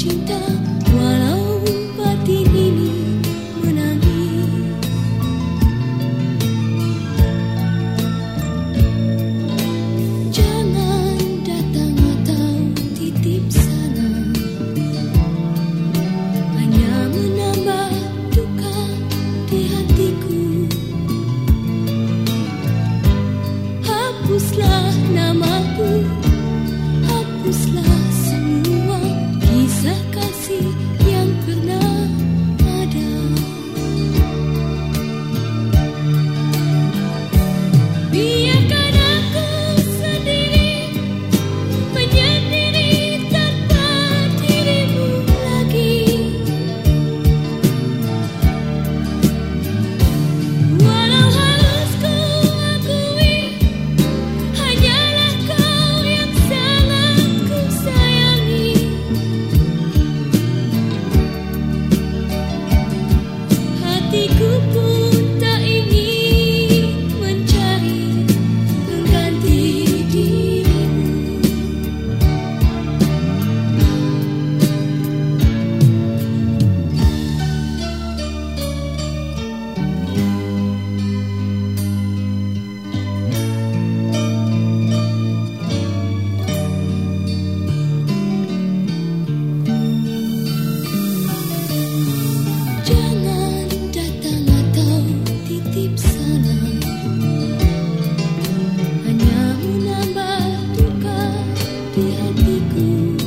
情的 Hanya menambah duka di hatiku.